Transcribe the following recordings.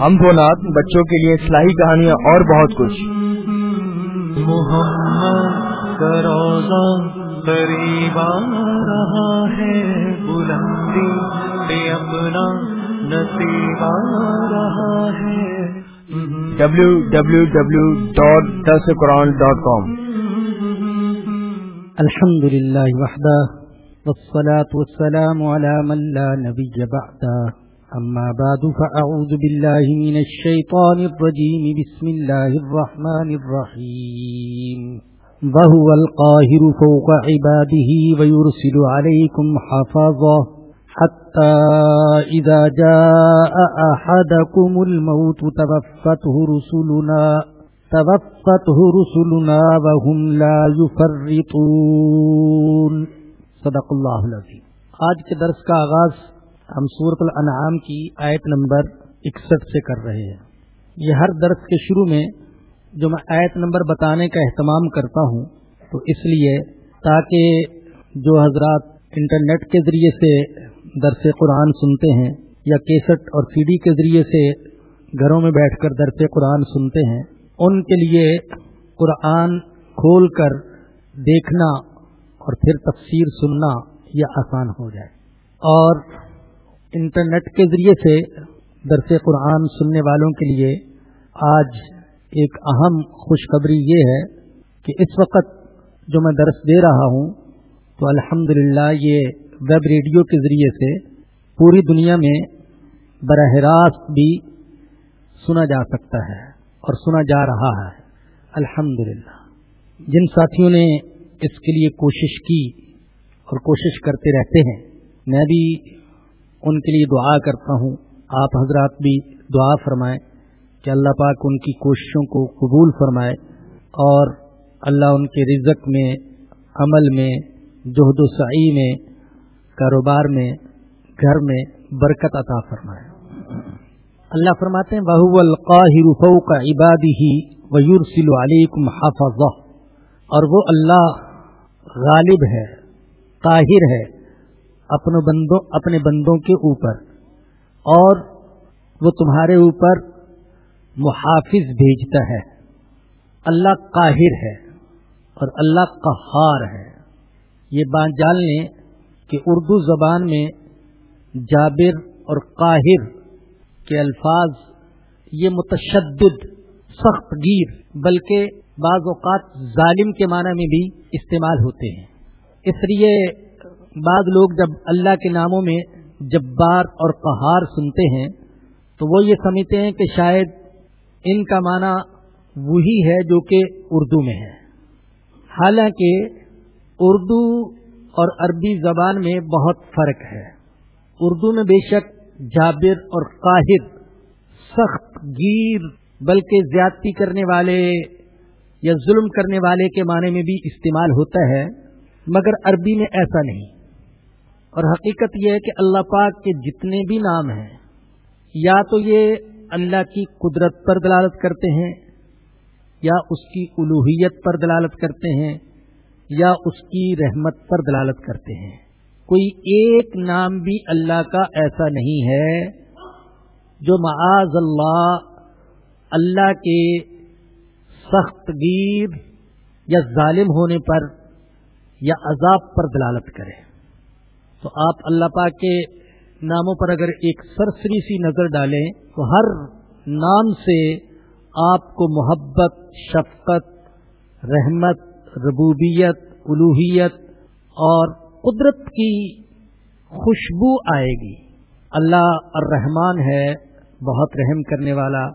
ہم تو نات بچوں کے لیے اصلاحی کہانیاں اور بہت کچھ۔ محمد روزہ قریب رہا ہے بلندی پہ اپنا نصیب آ رہا ہے۔ W W W dot the Quran dot com الحمد لله وحده والصلاة والسلام على من لا نبي بعده أما بعد فأعوذ بالله من الشيطان الرجيم. بسم الله الرحمن الرحيم. وهو القاهر فوق عباده ويرسل عليكم حفظه حتى إذا جاء أحدكم الموت توفته رسلنا توفته رسلنا وهم لا يفرطون. صدق اللہ العظیم آج کے درس کا آغاز ہم صورت الانعام کی آیت نمبر اکسٹھ سے کر رہے ہیں۔ یہ ہر درس کے شروع میں جو میں آیت نمبر بتانے کا اہتمام کرتا ہوں، تو اس لیے تاکہ جو حضرات انٹرنیٹ کے ذریعے سے درس قرآن سنتے ہیں یا کیسٹ اور سی ڈی کے ذریعے سے گھروں میں بیٹھ کر درس قرآن سنتے ہیں، ان کے لیے قرآن کھول کر دیکھنا اور پھر تفسیر سننا یہ آسان ہو جائے۔ اور انٹرنیٹ کے ذریعے سے درس قرآن سننے والوں کے لیے آج ایک اہم خوشخبری یہ ہے کہ اس وقت جو میں درس دے رہا ہوں، تو الحمد یہ ویب ریڈیو کے ذریعے سے پوری دنیا میں براہ راست بھی سنا جا سکتا ہے اور سنا جا رہا ہے۔ الحمد جن ساتھیوں نے اس کے لیے کوشش کی اور کوشش کرتے رہتے ہیں، میں بھی ان کے لیے دعا کرتا ہوں۔ آپ حضرات بھی دعا فرمائیں کہ اللہ پاک ان کی کوششوں کو قبول فرمائے اور اللہ ان کے رزق میں، عمل میں، جہد و سعی میں، کاروبار میں، گھر میں برکت عطا فرمائے۔ اللہ فرماتے ہیں بہو القاہر فوق عبادی ویورسل علیکم حافظ اور وہ اللہ غالب ہے قاہر ہے۔ اپنے بندوں اپنے بندوں کے اوپر۔ اور وہ تمہارے اوپر محافظ بھیجتا ہے۔ اللہ قاہر ہے اور اللہ قہار ہے۔ یہ بات جان لیں کہ اردو زبان میں جابر اور قاہر کے الفاظ یہ متشدد، سخت گیر، بلکہ بعض اوقات ظالم کے معنی میں بھی استعمال ہوتے ہیں۔ اس لیے بعض لوگ جب اللہ کے ناموں میں جبار اور قہار سنتے ہیں، تو وہ یہ سمجھتے ہیں کہ شاید ان کا معنی وہی ہے جو کہ اردو میں ہے۔ حالانکہ اردو اور عربی زبان میں بہت فرق ہے۔ اردو میں بے شک جابر اور قاہر سخت گیر، بلکہ زیادتی کرنے والے یا ظلم کرنے والے کے معنی میں بھی استعمال ہوتا ہے، مگر عربی میں ایسا نہیں۔ اور حقیقت یہ ہے کہ اللہ پاک کے جتنے بھی نام ہیں، یا تو یہ اللہ کی قدرت پر دلالت کرتے ہیں، یا اس کی الوحیت پر دلالت کرتے ہیں، یا اس کی رحمت پر دلالت کرتے ہیں۔ کوئی ایک نام بھی اللہ کا ایسا نہیں ہے جو معاذ اللہ اللہ کے سخت گیر یا ظالم ہونے پر یا عذاب پر دلالت کرے۔ تو آپ اللہ پاک کے ناموں پر اگر ایک سرسری سی نظر ڈالیں تو ہر نام سے آپ کو محبت، شفقت، رحمت، ربوبیت الوحیت اور قدرت کی خوشبو آئے گی۔ اللہ الرحمان ہے، بہت رحم کرنے والا۔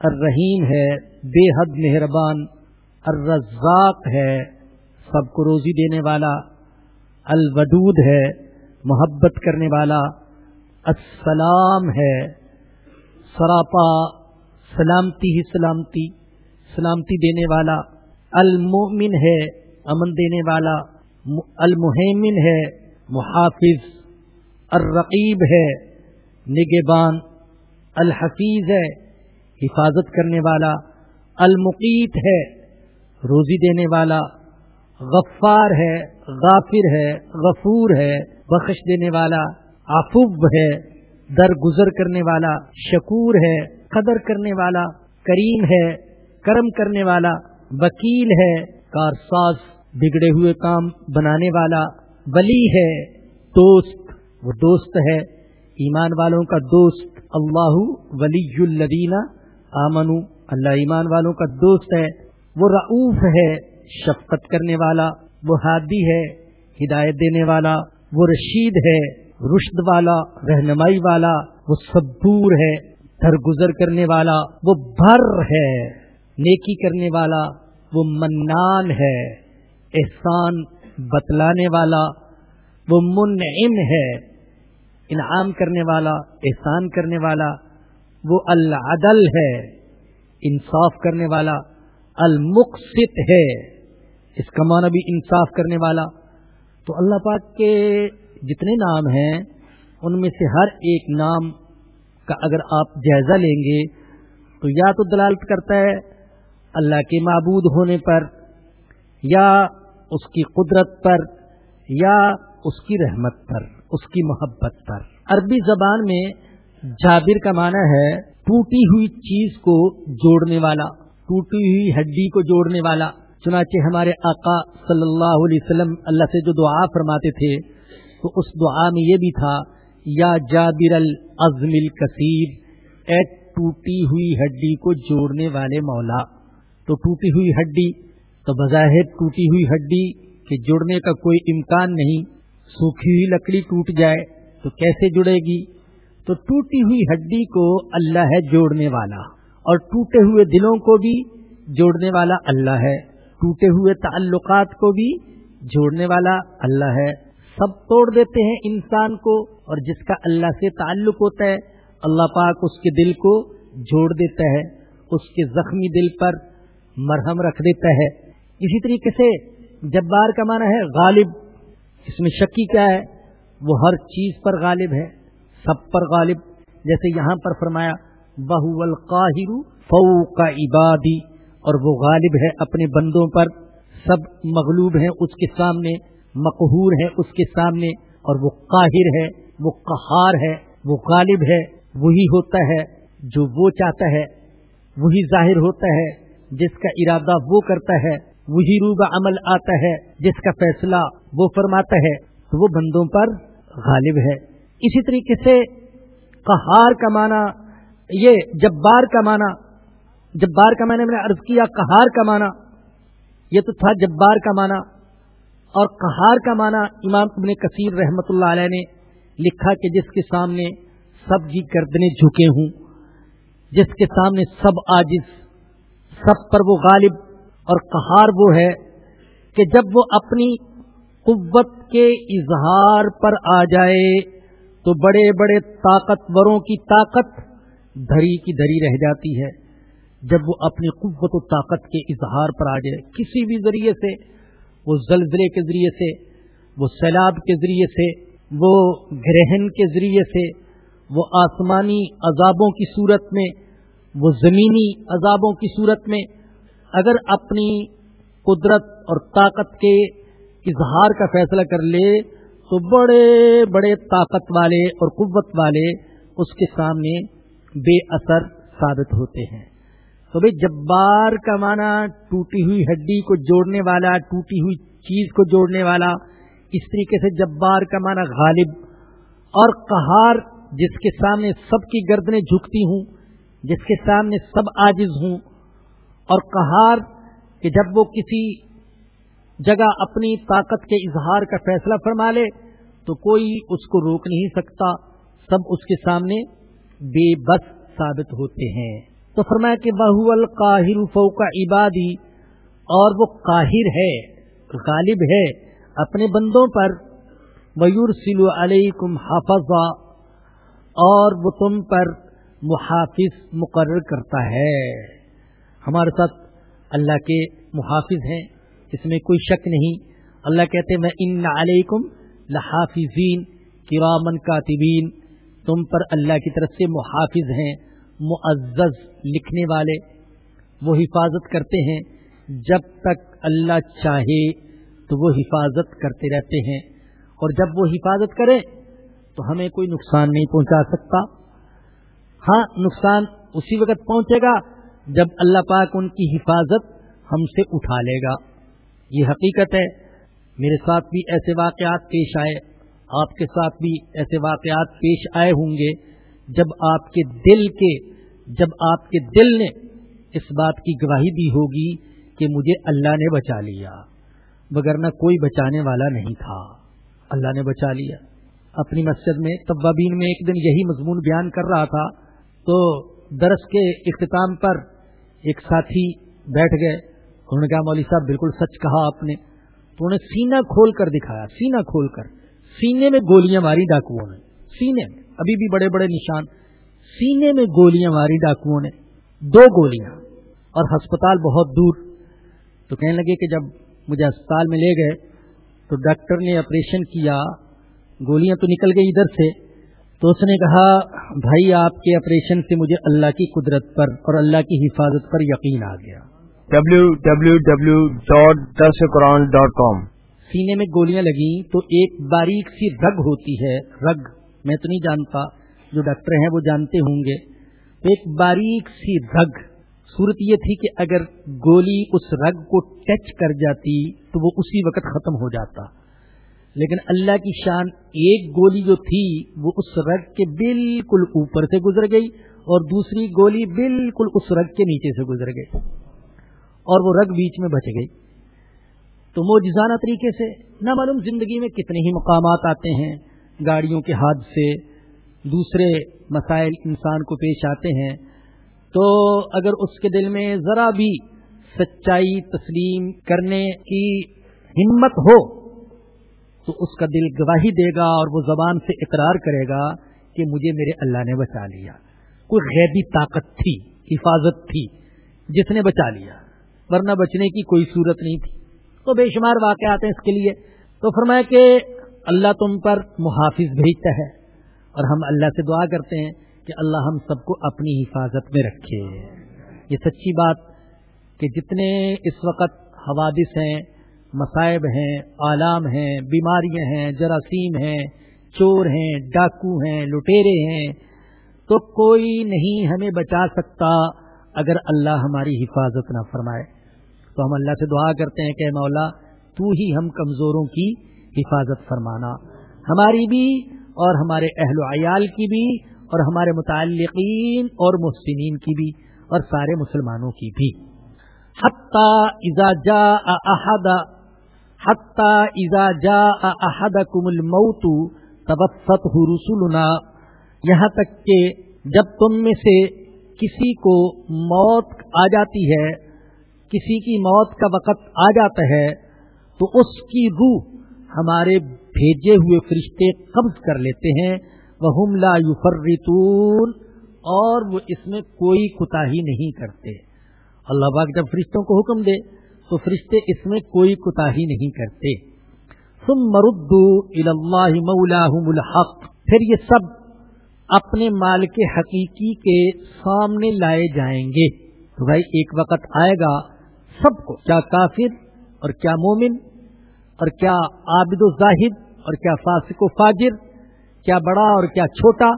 الرحیم ہے، بے حد مہربان۔ الرزاق ہے، سب کو روزی دینے والا۔ الودود ہے، محبت کرنے والا، السلام ہے۔ سراپا، سلامتی ہی سلامتی سلامتی دینے والا المومن ہے، امن دینے والا المحمن ہے، محافظ، الرقیب ہے نگبان الحفیظ ہے، حفاظت کرنے والا، المقیت ہے، روزی دینے والا غفار ہے، غافر ہے، غفور ہے، بخش دینے والا آفب ہے در گزر کرنے والا، شکور ہے، قدر کرنے والا، کریم ہے، کرم کرنے والا، وکیل ہے، کارساز، بگڑے ہوئے کام بنانے والا، ولی ہے، دوست، وہ دوست ہے، ایمان والوں کا دوست، اللہ ولی الدینہ آمن اللہ ایمان والوں کا دوست ہے، وہ رعوف ہے شفقت کرنے والا، وہ ہادی ہے، ہدایت دینے والا، وہ رشید ہے، رشد والا، رہنمائی والا، وہ صبور ہے، درگزر کرنے والا، وہ بھر ہے، نیکی کرنے والا، وہ منان ہے، احسان بتلانے والا، وہ منعم ہے، انعام کرنے والا، احسان کرنے والا، وہ العدل ہے، انصاف کرنے والا، المقسط ہے۔ اس کا معنی بھی انصاف کرنے والا۔ تو اللہ پاک کے جتنے نام ہیں، ان میں سے ہر ایک نام کا اگر آپ جائزہ لیں گے، تو یا تو دلالت کرتا ہے اللہ کے معبود ہونے پر، یا اس کی قدرت پر، یا اس کی رحمت پر، اس کی محبت پر۔ عربی زبان میں جابر کا معنی ہے ٹوٹی ہوئی چیز کو جوڑنے والا، ٹوٹی ہوئی ہڈی کو جوڑنے والا۔ چنانچہ ہمارے آقا صلی اللہ علیہ وسلم اللہ سے جو دعا فرماتے تھے، تو اس دعا میں یہ بھی تھا، یا جابر العزم الکثیر، اے ٹوٹی ہوئی ہڈی کو جوڑنے والے مولا۔ تو ٹوٹی ہوئی ہڈی تو بظاہر ٹوٹی ہوئی ہڈی کے جڑنے کا کوئی امکان نہیں، سوکھی ہوئی لکڑی ٹوٹ جائے تو کیسے جڑے گی؟ تو ٹوٹی ہوئی ہڈی کو اللہ ہے جوڑنے والا، اور ٹوٹے ہوئے دلوں کو بھی جوڑنے والا اللہ ہے۔ ٹوٹے ہوئے تعلقات کو بھی جوڑنے والا اللہ ہے۔ سب توڑ دیتے ہیں انسان کو اور جس کا اللہ سے تعلق ہوتا ہے، اللہ پاک اس کے دل کو جوڑ دیتا ہے، اس کے زخمی دل پر مرہم رکھ دیتا ہے۔ اسی طریقے سے جبار کا معنی ہے غالب۔ اس میں شکی کیا ہے؟ وہ ہر چیز پر غالب ہے، سب پر غالب۔ جیسے یہاں پر فرمایا بہو القاہر فو کا عبادی اور وہ غالب ہے اپنے بندوں پر، سب مغلوب ہیں اس کے سامنے، مقہور ہے اس کے سامنے، اور وہ قاہر ہے، وہ قہار ہے، وہ غالب ہے، وہی ہوتا ہے جو وہ چاہتا ہے، وہی ظاہر ہوتا ہے، جس کا ارادہ وہ کرتا ہے، وہی روبہ عمل آتا ہے، جس کا فیصلہ وہ فرماتا ہے، تو وہ بندوں پر غالب ہے۔ اسی طریقے سے کہار کا معنی، یہ جبار کا معنی جبار کا معنی میں نے عرض کیا کہار کا معنی۔ یہ تو تھا جبار کا معنی۔ اور کہار کا معنی امام ابن کثیر رحمت اللہ علیہ نے لکھا کہ جس کے سامنے سب جی گردنے جھکے ہوں، جس کے سامنے سب آجز سب پر وہ غالب اور قہار وہ ہے کہ جب وہ اپنی قوت کے اظہار پر آ جائے تو بڑے بڑے طاقتوروں کی طاقت دھری کی دھری رہ جاتی ہے۔ جب وہ اپنی قوت و طاقت کے اظہار پر آ جائے، کسی بھی ذریعے سے، وہ زلزلے کے ذریعے سے، وہ سیلاب کے ذریعے سے، وہ گرہن کے ذریعے سے، وہ آسمانی عذابوں کی صورت میں، وہ زمینی عذابوں کی صورت میں، اگر اپنی قدرت اور طاقت کے اظہار کا فیصلہ کر لے، تو بڑے بڑے طاقت والے اور قوت والے اس کے سامنے بے اثر ثابت ہوتے ہیں۔ تو بھائی جبار کا معنی ٹوٹی ہوئی ہڈی کو جوڑنے والا، ٹوٹی ہوئی چیز کو جوڑنے والا، اس طریقے سے جبار کا معنی غالب اور قہار جس کے سامنے سب کی گردنیں جھکتی ہوں، جس کے سامنے سب آجز ہوں، اور کہار کہ جب وہ کسی جگہ اپنی طاقت کے اظہار کا فیصلہ فرما لے، تو کوئی اس کو روک نہیں سکتا۔ سب اس کے سامنے بے بس ثابت ہوتے ہیں۔ تو فرمایا کہ بہو القاہر فوق عبادی، اور وہ قاہر ہے، غالب ہے اپنے بندوں پر میور سلو علیہ کم اور وہ تم پر محافظ مقرر کرتا ہے۔ ہمارے ساتھ اللہ کے محافظ ہیں، اس میں کوئی شک نہیں۔ اللہ کہتے میں ان علیکم لحافظین کرامن کاتبین تم پر اللہ کی طرف سے محافظ ہیں۔ معزز لکھنے والے، وہ حفاظت کرتے ہیں۔ جب تک اللہ چاہے تو وہ حفاظت کرتے رہتے ہیں۔ اور جب وہ حفاظت کرے تو ہمیں کوئی نقصان نہیں پہنچا سکتا۔ ہاں نقصان اسی وقت پہنچے گا جب اللہ پاک ان کی حفاظت ہم سے اٹھا لے گا۔ یہ حقیقت ہے۔ میرے ساتھ بھی ایسے واقعات پیش آئے۔ آپ کے ساتھ بھی ایسے واقعات پیش آئے ہوں گے۔ جب آپ کے دل کے جب آپ کے دل نے اس بات کی گواہی دی ہوگی کہ مجھے اللہ نے بچا لیا، مگر نہ کوئی بچانے والا نہیں تھا۔ اللہ نے بچا لیا۔ اپنی مسجد میں، طبابین میں ایک دن یہی مضمون بیان کر رہا تھا۔ تو درس کے اختتام پر ایک ساتھی بیٹھ گئے۔ انہوں نے کہا، مولوی صاحب، بالکل سچ کہا آپ نے۔ تو انہیں سینہ کھول کر دکھایا، سینہ کھول کر۔ سینے میں گولیاں ماری ڈاکوؤں نے۔ سینے میں۔ ابھی بھی بڑے بڑے نشان۔ سینے میں گولیاں ماری ڈاکوؤں نے۔ دو گولیاں۔ اور ہسپتال بہت دور۔ تو کہنے لگے کہ جب مجھے اسپتال میں لے گئے تو ڈاکٹر نے آپریشن کیا۔ گولیاں تو نکل گئی ادھر سے۔ تو اس نے کہا بھائی آپ کے آپریشن سے مجھے اللہ کی قدرت پر اور اللہ کی حفاظت پر یقین آ گیا۔ W W W dot the Quran dot com سینے میں گولیاں لگی تو ایک باریک سی رگ ہوتی ہے۔ رگ۔ میں تو نہیں جانتا، جو ڈاکٹر ہیں وہ جانتے ہوں گے۔ تو ایک باریک سی رگ، صورت یہ تھی کہ اگر گولی اس رگ کو ٹچ کر جاتی تو وہ اسی وقت ختم ہو جاتا۔ لیکن اللہ کی شان ایک گولی جو تھی، وہ اس رگ کے بالکل اوپر سے گزر گئی اور دوسری گولی بالکل اس رگ کے نیچے سے گزر گئی اور وہ رگ بیچ میں بچ گئی۔ تو موجزانہ طریقے سے نہ معلوم زندگی میں کتنے ہی مقامات آتے ہیں۔ گاڑیوں کے حادثے دوسرے مسائل انسان کو پیش آتے ہیں، تو اگر اس کے دل میں ذرا بھی سچائی تسلیم کرنے کی ہمت ہو، تو اس کا دل گواہی دے گا اور وہ زبان سے اقرار کرے گا کہ مجھے میرے اللہ نے بچا لیا۔ کوئی غیبی طاقت تھی، حفاظت تھی، جس نے بچا لیا۔ ورنہ بچنے کی کوئی صورت نہیں تھی۔ تو بے شمار واقعات ہیں اس کے لیے۔ تو فرمایا کہ اللہ تم پر محافظ بھیجتا ہے۔ اور ہم اللہ سے دعا کرتے ہیں کہ اللہ ہم سب کو اپنی حفاظت میں رکھے۔ یہ سچی بات کہ جتنے اس وقت حوادث ہیں، مصائب ہیں عالام ہیں، بیماریاں ہیں، جراثیم ہیں، چور ہیں، ڈاکو ہیں، لٹیرے ہیں، تو کوئی نہیں ہمیں بچا سکتا اگر اللہ ہماری حفاظت نہ فرمائے۔ تو ہم اللہ سے دعا کرتے ہیں کہ مولا، تو ہی ہم کمزوروں کی حفاظت فرمانا۔ ہماری بھی اور ہمارے اہل و عیال کی بھی اور ہمارے متعلقین اور محسنین کی بھی اور سارے مسلمانوں کی بھی۔ جا احد ازا جا احد کم الموت تبست رسولنا یہاں تک کہ جب تم میں سے کسی کو موت آ جاتی ہے، کسی کی موت کا وقت آ جاتا ہے، تو اس کی روح ہمارے بھیجے ہوئے فرشتے قبض کر لیتے ہیں وہ لا یفرتون اور وہ اس میں کوئی کوتا نہیں کرتے۔ اللہ باغ جب فرشتوں کو حکم دے، تو فرشتے اس میں کوئی کوتا نہیں کرتے۔ تم مردو اللہ الحق۔ پھر یہ سب اپنے مال کے حقیقی کے سامنے لائے جائیں گے۔ تو بھائی، ایک وقت آئے گا، سب کو کیا کافر اور کیا مومن اور کیا عابد و زاہد اور کیا فاسق و فاجر، کیا بڑا اور کیا چھوٹا،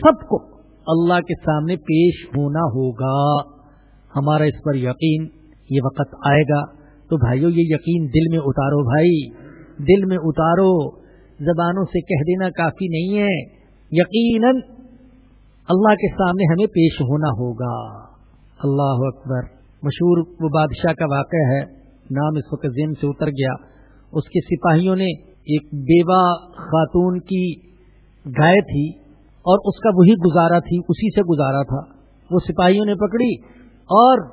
سب کو اللہ کے سامنے پیش ہونا ہوگا۔ ہمارا اس پر یقین یہ وقت آئے گا۔ تو بھائیو، یہ یقین دل میں اتارو بھائی۔ دل میں اتارو۔ زبانوں سے کہہ دینا کافی نہیں ہے۔ یقیناً اللہ کے سامنے ہمیں پیش ہونا ہوگا۔ اللہ اکبر۔ مشہور وہ بادشاہ کا واقعہ ہے۔ نام اس وقت ذہن سے اتر گیا۔ اس کے سپاہیوں نے ایک بیوہ خاتون کی گائے تھی اور اس کا وہی گزارا تھی، اسی سے گزارا تھا۔ وہ سپاہیوں نے پکڑی اور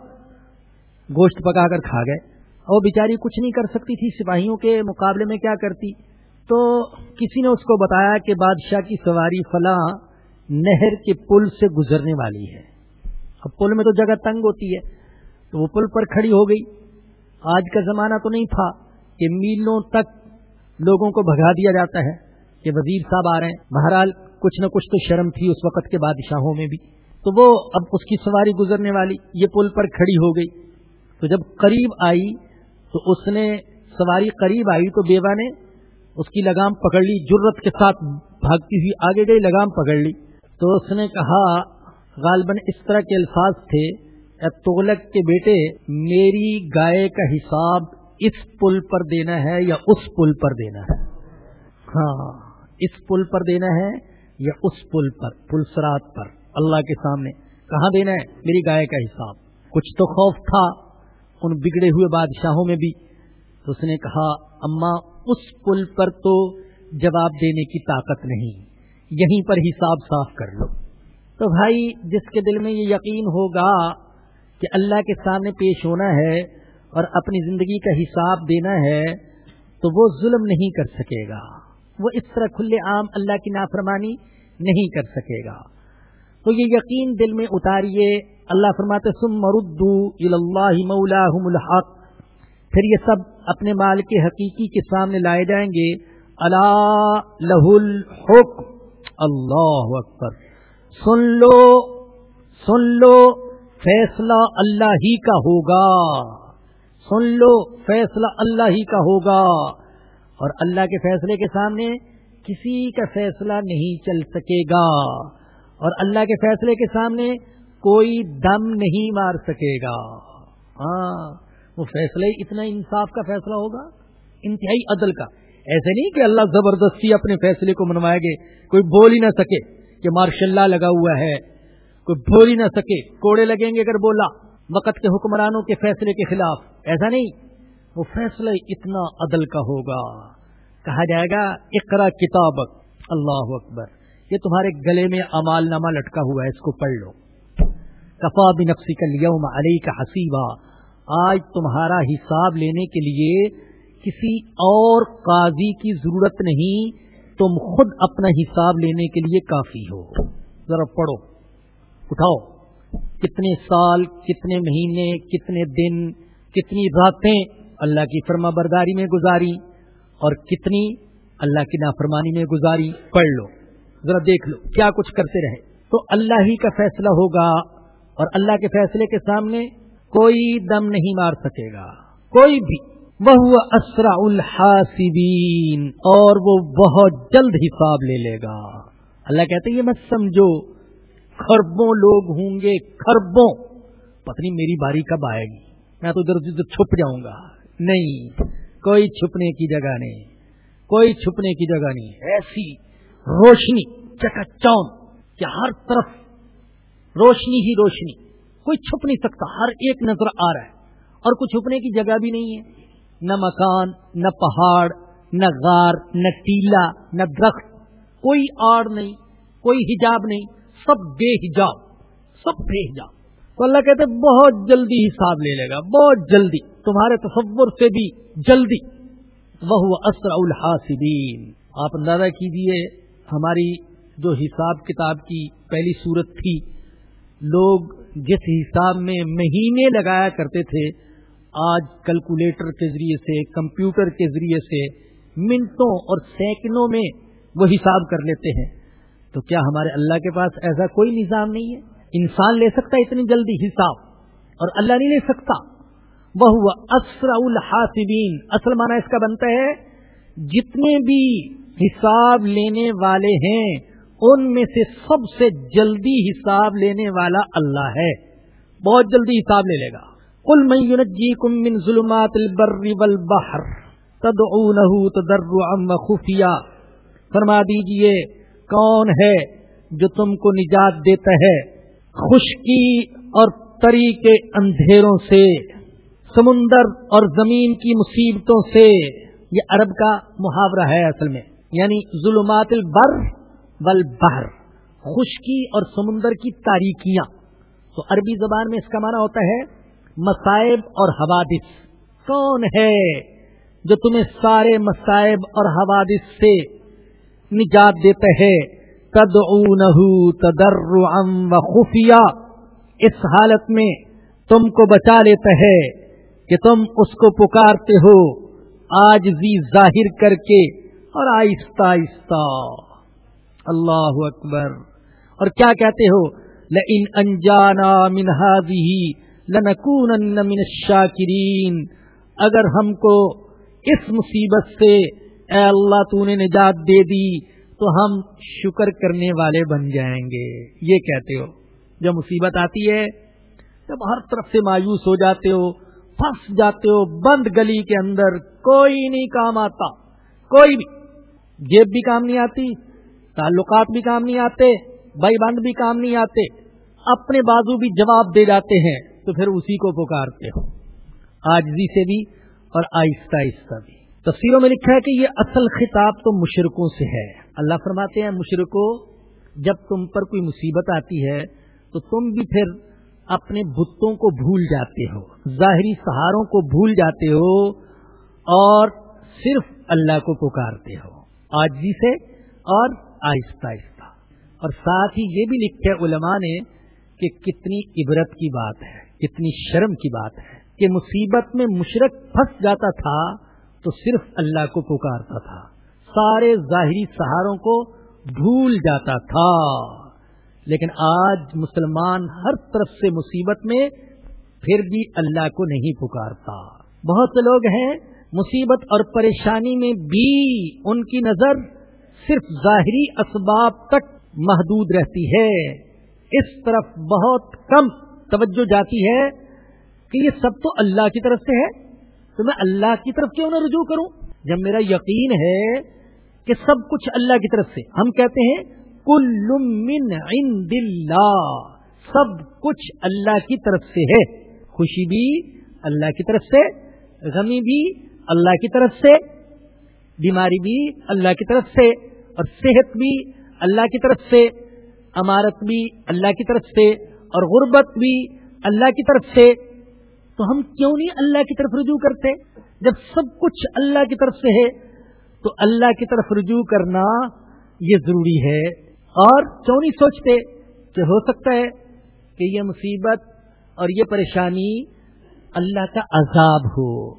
گوشت پکا کر کھا گئے۔ اور بیچاری کچھ نہیں کر سکتی تھی، سپاہیوں کے مقابلے میں کیا کرتی؟ تو کسی نے اس کو بتایا کہ بادشاہ کی سواری فلاں نہر کے پل سے گزرنے والی ہے۔ اب پل میں تو جگہ تنگ ہوتی ہے، تو وہ پل پر کھڑی ہو گئی۔ آج کا زمانہ تو نہیں تھا۔ کہ میلوں تک لوگوں کو بھگا دیا جاتا ہے کہ وزیر صاحب آ رہے ہیں۔ بہرحال کچھ نہ کچھ تو شرم تھی اس وقت کے بادشاہوں میں بھی۔ تو وہ اب اس کی سواری گزرنے والی یہ پل پر کھڑی ہو گئی۔ تو جب قریب آئی تو اس نے سواری قریب آئی تو بیوہ نے اس کی لگام پکڑ لی جرت کے ساتھ بھاگتی ہوئی آگے گئی، لگام پکڑ لی۔ تو اس نے کہا، غالباً اس طرح کے الفاظ تھے تغلق کے بیٹے، میری گائے کا حساب اس پل پر دینا ہے یا اس پل پر دینا ہے؟ ہاں اس پل پر دینا ہے یا اس پل پر، پل سرات پر۔ اللہ کے سامنے کہاں دینا ہے؟ میری گائے کا حساب۔ کچھ تو خوف تھا ان بگڑے ہوئے بادشاہوں میں بھی۔ تو اس نے کہا، اما، اس پل پر تو جواب دینے کی طاقت نہیں۔ یہیں پر حساب صاف کر لو۔ تو بھائی، جس کے دل میں یہ یقین ہوگا کہ اللہ کے سامنے پیش ہونا ہے اور اپنی زندگی کا حساب دینا ہے، تو وہ ظلم نہیں کر سکے گا۔ وہ اس طرح کھلے عام اللہ کی نافرمانی نہیں کر سکے گا۔ تو یہ یقین دل میں اتاریے۔ اللہ فرماتے سم مردو اللہ مولا الحق پھر یہ سب اپنے مال کے حقیقی کے سامنے لائے جائیں گے۔ اللہ لہ الحکم اللہ اکبر۔ سن لو سن لو، فیصلہ اللہ ہی کا ہوگا۔ سن لو، فیصلہ اللہ ہی کا ہوگا۔ اور اللہ کے فیصلے کے سامنے کسی کا فیصلہ نہیں چل سکے گا۔ اور اللہ کے فیصلے کے سامنے کوئی دم نہیں مار سکے گا۔ ہاں وہ فیصلے اتنا انصاف کا فیصلہ ہوگا، انتہائی عدل کا۔ ایسے نہیں کہ اللہ زبردستی اپنے فیصلے کو منوائے گے، کوئی بول ہی نہ سکے کہ مارشاء اللہ لگا ہوا ہے۔ کوئی بول ہی نہ سکے، کوڑے لگیں گے اگر بولا۔ وقت کے حکمرانوں کے فیصلے کے خلاف۔ ایسا نہیں، وہ فیصلہ اتنا عدل کا ہوگا۔ کہا جائے گا اقرا کتاب اللہ اکبر۔ یہ تمہارے گلے میں امال نامہ لٹکا ہوا ہے، اس کو پڑھ لو۔ کفا بنفسی کا لیا علی کا حسیبہ آج تمہارا حساب لینے کے لیے کسی اور قاضی کی ضرورت نہیں، تم خود اپنا حساب لینے کے لیے کافی ہو۔ ذرا پڑھو۔ اٹھاؤ۔ کتنے سال کتنے مہینے کتنے دن کتنی راتیں اللہ کی فرما برداری میں گزاری اور کتنی اللہ کی نافرمانی میں گزاری۔ پڑھ لو۔ ذرا دیکھ لو کیا کچھ کرتے رہے۔ تو اللہ ہی کا فیصلہ ہوگا اور اللہ کے فیصلے کے سامنے کوئی دم نہیں مار سکے گا۔ کوئی بھی۔ وہ اسرا الحاسبین اور وہ بہت جلد حساب لے لے گا۔ اللہ کہتے یہ مت سمجھو۔ خربوں لوگ ہوں گے خربوں پتنی میری باری کب آئے گی۔ میں تو ادھر ادھر چھپ جاؤں گا۔ نہیں، کوئی چھپنے کی جگہ نہیں۔ کوئی چھپنے کی جگہ نہیں۔ ایسی روشنی چکا چون کہ ہر طرف روشنی ہی روشنی۔ کوئی چھپ نہیں سکتا، ہر ایک نظر آ رہا ہے۔ اور کوئی چھپنے کی جگہ بھی نہیں ہے۔ نہ مکان، نہ پہاڑ، نہ غار، نہ ٹیلا نہ درخت۔ کوئی آڑ نہیں، کوئی حجاب نہیں۔ سب بے حجاب، سب بے حجاب۔ تو اللہ کہتے بہت جلدی حساب لے لے گا، بہت جلدی۔ تمہارے تصور سے بھی جلدی۔ وہ اسر الحاسبین۔ آپ اندازہ کیجیے ہماری جو حساب کتاب کی پہلی صورت تھی، لوگ جس حساب میں مہینے لگایا کرتے تھے، آج کیلکولیٹر کے ذریعے سے، کمپیوٹر کے ذریعے سے، منٹوں اور سیکنڈوں میں وہ حساب کر لیتے ہیں۔ تو کیا ہمارے اللہ کے پاس ایسا کوئی نظام نہیں ہے؟ انسان لے سکتا اتنی جلدی حساب اور اللہ نہیں لے سکتا۔ وہ اسرا الحاسبین۔ اصل معنی اس کا بنتا ہے، جتنے بھی حساب لینے والے ہیں، ان میں سے سب سے جلدی حساب لینے والا اللہ ہے۔ بہت جلدی حساب لے لے گا۔ کل جی کم من ظلمات البر والبحر تدعونه تضرعا وخفيا فرما دیجیے کون ہے جو تم کو نجات دیتا ہے؟ خشکی اور تری کے اندھیروں سے، سمندر اور زمین کی مصیبتوں سے۔ یہ عرب کا محاورہ ہے اصل میں یعنی ظلمات البر والبحر، خشکی اور سمندر کی تاریکیاں۔ تو عربی زبان میں اس کا معنی ہوتا ہے مصائب اور حوادث۔ کون ہے جو تمہیں سارے مصائب اور حوادث سے نجات دیتا ہے۔ تدعونه تضرعا وخفيا اس حالت میں تم کو بچا لیتا ہے کہ تم اس کو پکارتے ہو۔ آج زی ظاہر کر کے اور آہستہ آہستہ۔ اللہ اکبر۔ اور کیا کہتے ہو؟ لئن انجانا من هذه لنكونن من الشاکرین۔ اگر ہم کو اس مصیبت سے اے اللہ تو نے نجات دے دی، تو ہم شکر کرنے والے بن جائیں گے۔ یہ کہتے ہو۔ جب مصیبت آتی ہے، جب ہر طرف سے مایوس ہو جاتے ہو، پھنس جاتے ہو، بند گلی کے اندر کوئی نہیں کام آتا، کوئی بھی۔ جیب بھی کام نہیں آتی، تعلقات بھی کام نہیں آتے، بھائی بند بھی کام نہیں آتے، اپنے بازو بھی جواب دے جاتے ہیں، تو پھر اسی کو پکارتے ہو۔ آجزی سے بھی اور آہستہ آہستہ بھی۔ تفسیروں میں لکھا ہے کہ یہ اصل خطاب تو مشرقوں سے ہے۔ اللہ فرماتے ہیں مشرقوں جب تم پر کوئی مصیبت آتی ہے، تو تم بھی پھر اپنے بتوں کو بھول جاتے ہو، ظاہری سہاروں کو بھول جاتے ہو اور صرف اللہ کو پکارتے ہو۔ آجی سے اور آہستہ آہستہ۔ اور ساتھ ہی یہ بھی لکھے علماء نے کہ کتنی عبرت کی بات ہے، کتنی شرم کی بات ہے کہ مصیبت میں مشرق پھنس جاتا تھا تو صرف اللہ کو پکارتا تھا۔ سارے ظاہری سہاروں کو بھول جاتا تھا۔ لیکن آج مسلمان ہر طرف سے مصیبت میں پھر بھی اللہ کو نہیں پکارتا۔ بہت سے لوگ ہیں مصیبت اور پریشانی میں بھی ان کی نظر صرف ظاہری اسباب تک محدود رہتی ہے۔ اس طرف بہت کم توجہ جاتی ہے کہ یہ سب تو اللہ کی طرف سے ہے۔ تو میں اللہ کی طرف کیوں نہ رجوع کروں؟ جب میرا یقین ہے کہ سب کچھ اللہ کی طرف سے، ہم کہتے ہیں، کل من عند اللہ، سب کچھ اللہ کی طرف سے ہے۔ خوشی بھی اللہ کی طرف سے، غمی بھی اللہ کی طرف سے، بیماری بھی اللہ کی طرف سے، اور صحت بھی اللہ کی طرف سے، امارت بھی اللہ کی طرف سے، اور غربت بھی اللہ کی طرف سے۔ تو ہم کیوں نہیں اللہ کی طرف رجوع کرتے؟ جب سب کچھ اللہ کی طرف سے ہے، تو اللہ کی طرف رجوع کرنا یہ ضروری ہے۔ اور کیوں نہیں سوچتے کہ ہو سکتا ہے کہ یہ مصیبت اور یہ پریشانی اللہ کا عذاب ہو۔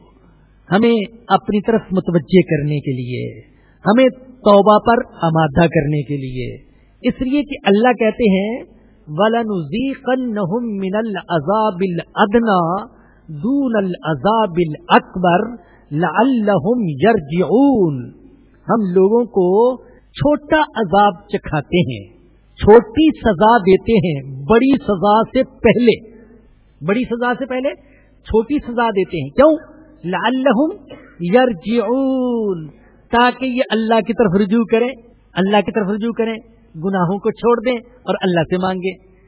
ہمیں اپنی طرف متوجہ کرنے کے لیے، ہمیں توبہ پر آمادہ کرنے کے لیے۔ اس لیے کہ اللہ کہتے ہیں، وَلَنُزِيقَنَّهُم مِّنَ الْعَذَابِ الْأَدْنَى دون العذاب اکبر لعلہم یرجعون۔ ہم لوگوں کو چھوٹا عذاب چکھاتے ہیں، چھوٹی سزا دیتے ہیں، بڑی سزا سے پہلے۔ بڑی سزا سے پہلے چھوٹی سزا دیتے ہیں۔ کیوں؟ لعلہم یرجعون۔ تاکہ یہ اللہ کی طرف رجوع کریں، اللہ کی طرف رجوع کریں، گناہوں کو چھوڑ دیں اور اللہ سے مانگیں۔